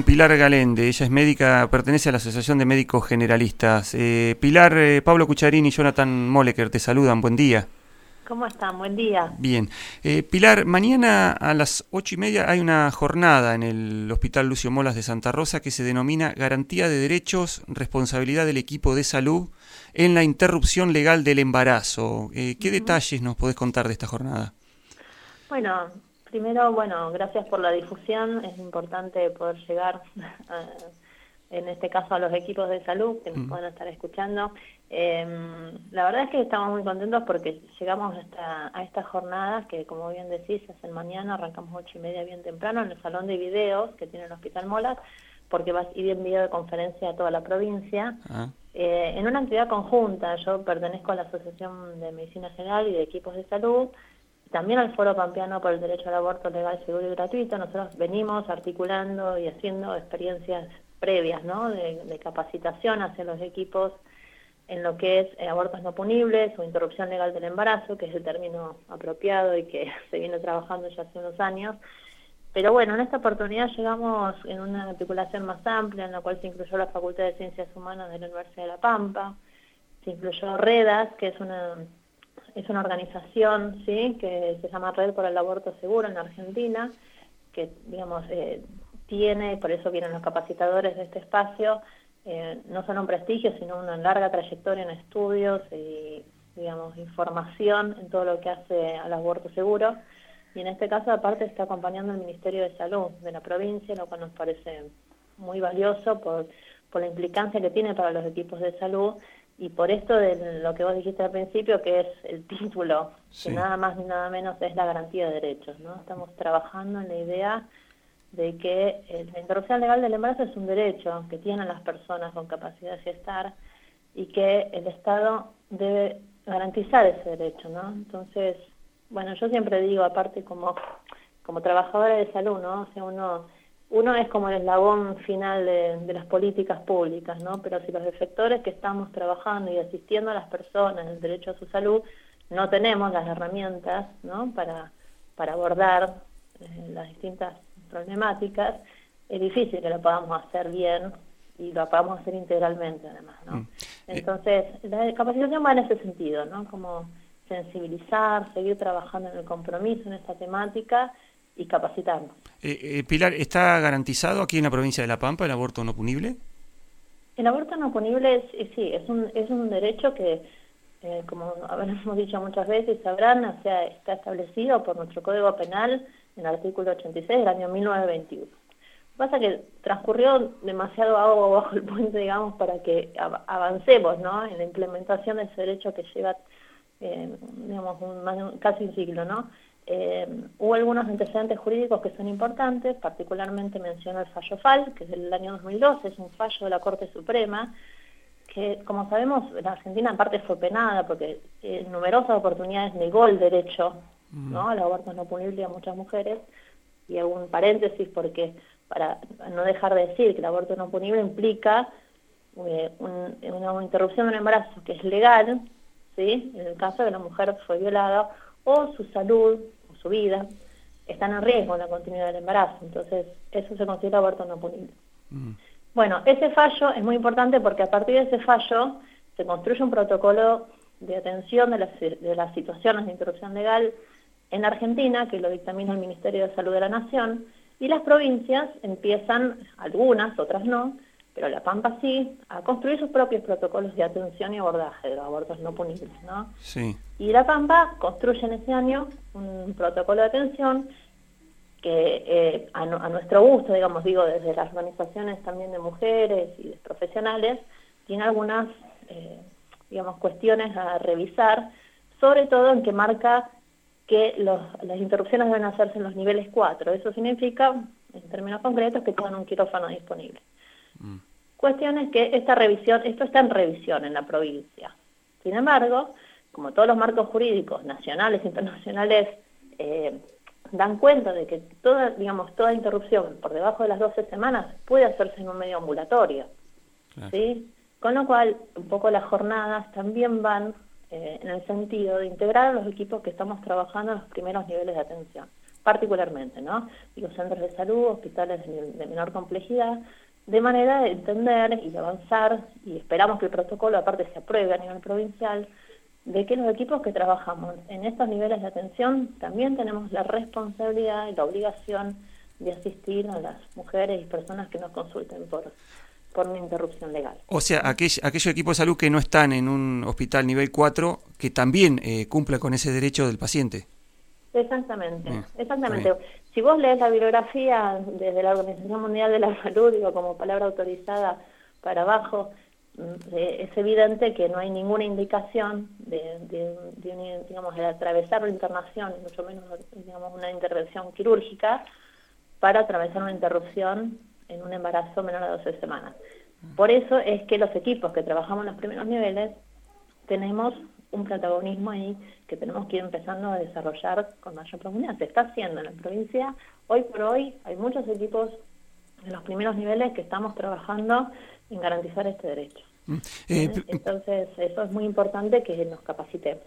con Pilar Galende. Ella es médica, pertenece a la Asociación de Médicos Generalistas. Eh, Pilar, eh, Pablo Cucharini y Jonathan Moleker te saludan. Buen día. ¿Cómo están? Buen día. Bien. Eh, Pilar, mañana a las ocho y media hay una jornada en el Hospital Lucio Molas de Santa Rosa que se denomina Garantía de Derechos, Responsabilidad del Equipo de Salud en la Interrupción Legal del Embarazo. ¿Qué detalles nos podés contar de esta jornada? Bueno, Primero, bueno, gracias por la difusión. Es importante poder llegar, en este caso, a los equipos de salud que nos puedan estar escuchando. Em, la verdad es que estamos muy contentos porque llegamos a esta, a esta jornada que, como bien decís, es el mañana, arrancamos ocho y media bien temprano en el salón de videos que tiene el Hospital Molas, porque va a ir en video de conferencia a toda la provincia. Ah. Eh, en una actividad conjunta, yo pertenezco a la Asociación de Medicina General y de Equipos de Salud, también al Foro Pampeano por el Derecho al Aborto Legal, Seguro y Gratuito, nosotros venimos articulando y haciendo experiencias previas ¿no? de, capacitación hacia los equipos en lo que es eh, abortos no punibles o interrupción legal del embarazo, que es el término apropiado y que se viene trabajando ya hace unos años. Pero bueno, en esta oportunidad llegamos en una articulación más amplia, en la cual se incluyó la Facultad de Ciencias Humanas de la Universidad de La Pampa, se incluyó REDAS, que es una es una organización ¿sí? que se llama Red por el Aborto Seguro en Argentina, que digamos eh, tiene, por eso vienen los capacitadores de este espacio, eh, no solo un prestigio, sino una larga trayectoria en estudios y digamos información en todo lo que hace al aborto seguro. Y en este caso, aparte, está acompañando el Ministerio de Salud de la provincia, lo cual nos parece muy valioso por, por la implicancia que tiene para los equipos de salud y por esto de lo que vos dijiste al principio, que es el título, que nada más ni nada menos es la garantía de derechos, ¿no? Estamos trabajando en la idea de que la interrupción legal del embarazo es un derecho que tienen las personas con capacidad de gestar y que el Estado debe garantizar ese derecho, ¿no? Entonces, bueno, yo siempre digo, aparte como, como trabajadora de salud, ¿no? O sea, uno uno es como el eslabón final de, las políticas públicas, ¿no? Pero si los efectores que estamos trabajando y asistiendo a las personas en el derecho a su salud no tenemos las herramientas, ¿no? Para, para abordar eh, las distintas problemáticas, es difícil que lo podamos hacer bien y lo podamos hacer integralmente además, ¿no? Mm. Eh, Entonces, la capacitación va en ese sentido, ¿no? Como sensibilizar, seguir trabajando en el compromiso en esta temática y capacitarnos. Eh, eh, Pilar, ¿está garantizado aquí en la provincia de La Pampa el aborto no punible? El aborto no punible es, eh, sí, es un, es un derecho que, como hemos dicho muchas veces, sabrán, o sea, está establecido por nuestro Código Penal en el artículo 86 del año 1921. Pasa que transcurrió demasiado agua bajo el puente, digamos, para que avancemos ¿no? en la implementación de ese derecho que lleva, digamos, un, casi un siglo, ¿no? Eh, hubo algunos antecedentes jurídicos que son importantes, particularmente menciono el fallo FAL, que es del año 2012, es un fallo de la Corte Suprema, que como sabemos la Argentina en parte fue penada porque en numerosas oportunidades negó el derecho mm. ¿no? al aborto no punible a muchas mujeres, y hago un paréntesis porque para no dejar de decir que el aborto no punible implica eh, una interrupción de un embarazo que es legal, ¿sí? en el caso de que la mujer fue violada, o su salud su vida, están en riesgo en la continuidad del embarazo. Entonces, eso se considera aborto no punible. Mm. Bueno, ese fallo es muy importante porque a partir de ese fallo se construye un protocolo de atención de las, de las situaciones de interrupción legal en Argentina, que lo dictamina el Ministerio de Salud de la Nación, y las provincias empiezan, algunas, otras no, pero La Pampa sí, a construir sus propios protocolos de atención y abordaje de los abortos no punibles, ¿no? Sí. Y La Pampa construye en ese año un protocolo de atención que eh, a, nuestro gusto, digamos, digo, desde las organizaciones también de mujeres y de profesionales, tiene algunas, eh, digamos, cuestiones a revisar, sobre todo en que marca que las interrupciones deben hacerse en los niveles 4. Eso significa, en términos concretos, que tengan un quirófano disponible. Mm. Cuestión es que esta revisión, esto está en revisión en la provincia. Sin embargo, como todos los marcos jurídicos nacionales e internacionales eh, dan cuenta de que toda, digamos, toda interrupción por debajo de las 12 semanas puede hacerse en un medio ambulatorio. ¿sí? Con lo cual, un poco las jornadas también van eh, en el sentido de integrar a los equipos que estamos trabajando en los primeros niveles de atención. particularmente, ¿no? Digo, centros de salud, hospitales de, menor complejidad, de manera de entender y de avanzar, y esperamos que el protocolo aparte se apruebe a nivel provincial, de que los equipos que trabajamos en estos niveles de atención también tenemos la responsabilidad y la obligación de asistir a las mujeres y personas que nos consulten por, por una interrupción legal. O sea, aquellos equipos de salud que no están en un hospital nivel 4, que también eh, cumpla con ese derecho del paciente. Exactamente, exactamente. Si vos lees la bibliografía desde la Organización Mundial de la Salud, digo, como palabra autorizada para abajo, mm, eh, es evidente que no hay ninguna indicación de, de, digamos, de atravesar la internación, mucho menos digamos, una intervención quirúrgica, para atravesar una interrupción en un embarazo menor a 12 semanas. Por eso es que los equipos que trabajamos en los primeros niveles tenemos un protagonismo ahí que tenemos que ir empezando a desarrollar con mayor profundidad. Se está haciendo en la provincia. Hoy por hoy hay muchos equipos en los primeros niveles que estamos trabajando en garantizar este derecho. Mm. Eh, Entonces, eso es muy importante que nos capacitemos.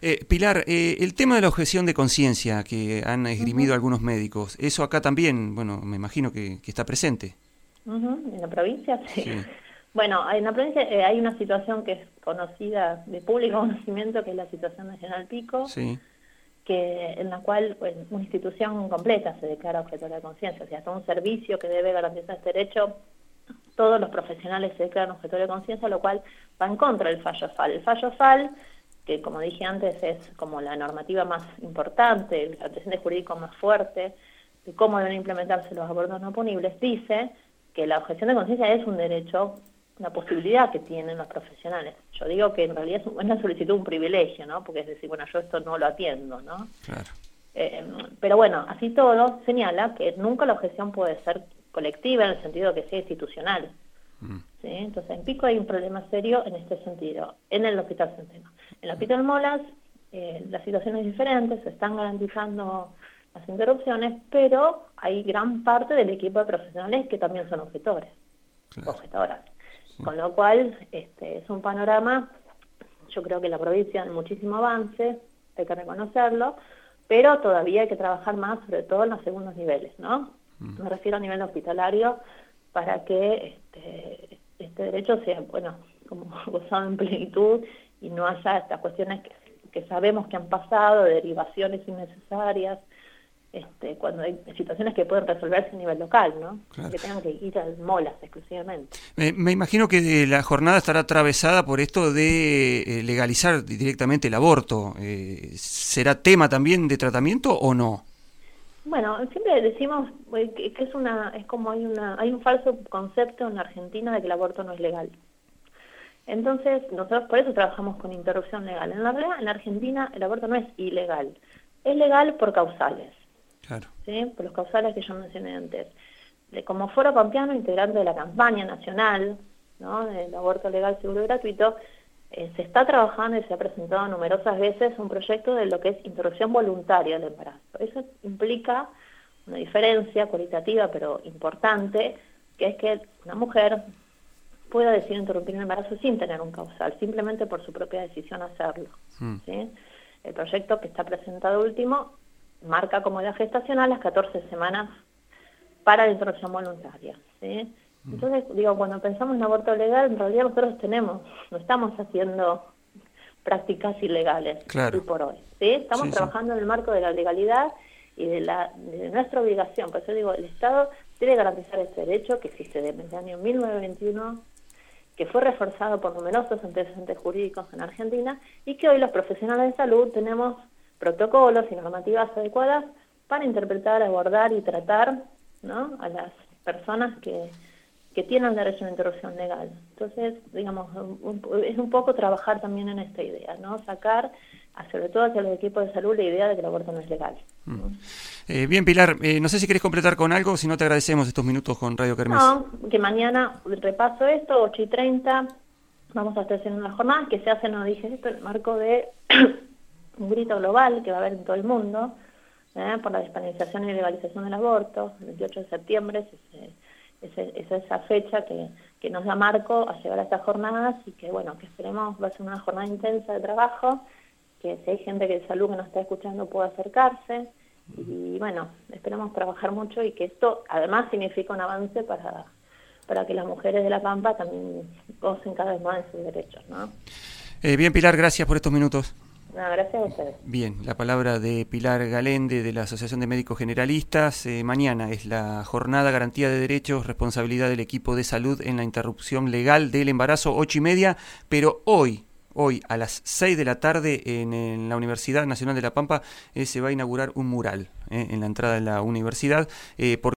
Eh, Pilar, eh, el tema de la objeción de conciencia que han esgrimido algunos médicos, eso acá también, bueno, me imagino que, está presente. En la provincia, sí. Bueno, en la provincia hay una situación que es conocida, de público conocimiento, que es la situación nacional Pico, que en la cual pues, una institución completa se declara objetora de conciencia, o sea, todo un servicio que debe garantizar este derecho todos los profesionales se declaran objetores de conciencia, lo cual va en contra del fallo FAL. El fallo FAL, que como dije antes es como la normativa más importante, el antecedente jurídico más fuerte, de cómo deben implementarse los abortos no punibles, dice que la objeción de conciencia es un derecho, una posibilidad que tienen los profesionales. Yo digo que en realidad es una solicitud, un privilegio, ¿no? Porque es decir, bueno, yo esto no lo atiendo, ¿no? Claro. Eh, pero bueno, así todo señala que nunca la objeción puede ser colectiva en el sentido de que sea institucional. Mm. ¿sí? Entonces, en Pico hay un problema serio en este sentido, en el Hospital Centeno. En el Hospital Molas eh, la situación es diferente, se están garantizando las interrupciones, pero hay gran parte del equipo de profesionales que también son objetores, objetoras. Con lo cual, este, es un panorama, yo creo que la provincia en muchísimo avance, hay que reconocerlo, pero todavía hay que trabajar más, sobre todo en los segundos niveles, ¿no? Me refiero a nivel hospitalario para que este, este derecho sea, bueno, como gozado en plenitud y no haya estas cuestiones que, sabemos que han pasado, derivaciones innecesarias, este, cuando hay situaciones que pueden resolverse a nivel local, ¿no? Que tengan que ir a molas exclusivamente. Me, imagino que la jornada estará atravesada por esto de eh, legalizar directamente el aborto. Eh, ¿Será tema también de tratamiento o no? Bueno, siempre decimos eh, que es una es como hay una hay un falso concepto en la Argentina de que el aborto no es legal. Entonces, nosotros por eso trabajamos con interrupción legal. En la realidad, en la Argentina el aborto no es ilegal. Es legal por causales. Claro. ¿sí? Por los causales que yo mencioné antes. Como Foro Pampeano, integrante de la campaña nacional ¿no? del aborto legal, seguro y gratuito, eh, se está trabajando y se ha presentado numerosas veces un proyecto de lo que es interrupción voluntaria del embarazo. Eso implica una diferencia cualitativa pero importante, que es que una mujer pueda decidir interrumpir un embarazo sin tener un causal, simplemente por su propia decisión hacerlo. Hmm. El proyecto que está presentado último marca como edad gestacional las 14 semanas para la interrupción voluntaria. ¿sí? Entonces, digo, cuando pensamos en aborto legal, en realidad nosotros tenemos, no estamos haciendo prácticas ilegales hoy por hoy. ¿sí? Estamos trabajando en el marco de la legalidad y de, la, de nuestra obligación. Por eso digo, el Estado debe garantizar este derecho que existe desde el año 1921, que fue reforzado por numerosos antecedentes jurídicos en Argentina y que hoy los profesionales de salud tenemos protocolos y normativas adecuadas para interpretar, abordar y tratar ¿no? a las personas que que tienen derecho a una interrupción legal. Entonces, digamos, es un poco trabajar también en esta idea, ¿no? Sacar, sobre todo hacia los equipos de salud, la idea de que el aborto no es legal. Mm. Eh, bien, Pilar, eh, no sé si querés completar con algo, si no te agradecemos estos minutos con Radio Kermés. No, que mañana repaso esto, 8 y 30, vamos a estar haciendo una jornada que se hace, no dije esto, en el marco de un grito global que va a haber en todo el mundo, ¿eh? por la despenalización y legalización del aborto, el 28 de septiembre se es, esa fecha que, que, nos da marco a llegar a estas jornadas y que bueno, que esperemos va a ser una jornada intensa de trabajo, que si hay gente que de salud que nos está escuchando pueda acercarse Y bueno, esperamos trabajar mucho y que esto además significa un avance para, para que las mujeres de La Pampa también gocen cada vez más de sus derechos. ¿no? Eh, bien, Pilar, gracias por estos minutos. Gracias a ustedes. Bien, la palabra de Pilar Galende de la Asociación de Médicos Generalistas. Eh, mañana es la jornada Garantía de Derechos, responsabilidad del equipo de salud en la interrupción legal del embarazo, ocho y media, pero hoy, hoy a las 6 de la tarde en, la Universidad Nacional de La Pampa eh, se va a inaugurar un mural eh, en la entrada de la universidad.